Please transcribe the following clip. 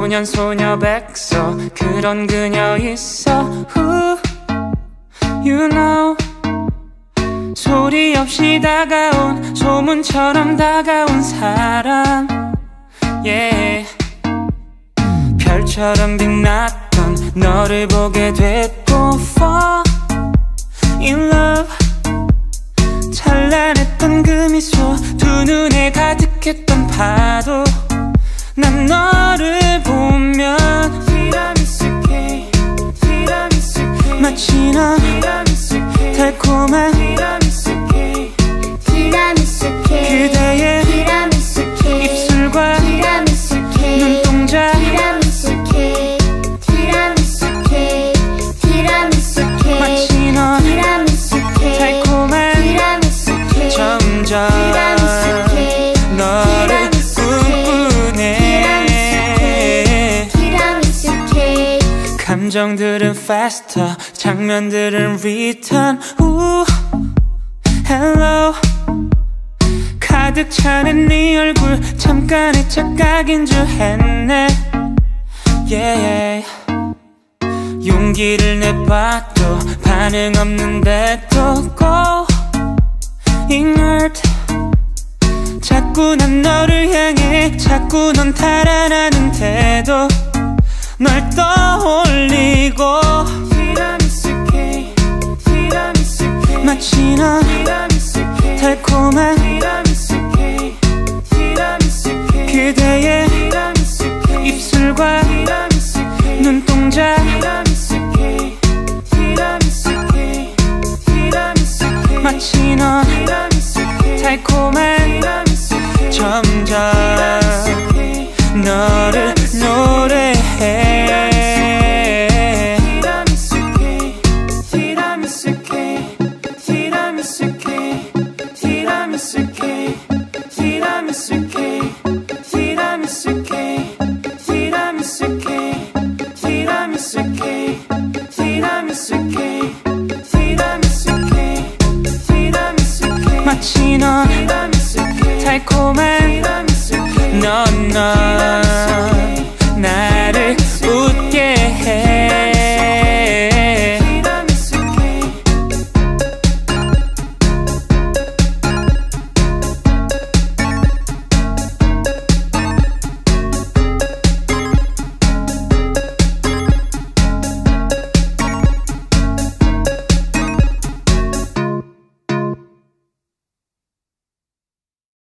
소년 소녀 백서. 그런 그녀 있어. Who you know. 소리 없이 다가온 소문처럼 다가온 사람. Yeah. 별처럼 빛났던 너를 보게 됐고 fall in love. 찬란했던 그 미소 두 눈에 가득했던 파도 난 너를 보면 마치 넌 달콤한 감정들은 faster 장면들은 return. 우 hello. 가득 차는 네 얼굴 잠깐의 착각인 줄 했네. Yeah 용기를 내봐도 반응 없는데도 go. Inert 자꾸 난 너를 향해 자꾸 넌 달아나는데도 널 떠올 리고 티라미수 케 티라미수 케 마치 케이크 달콤한 있으니 넌 달콤해 넌넌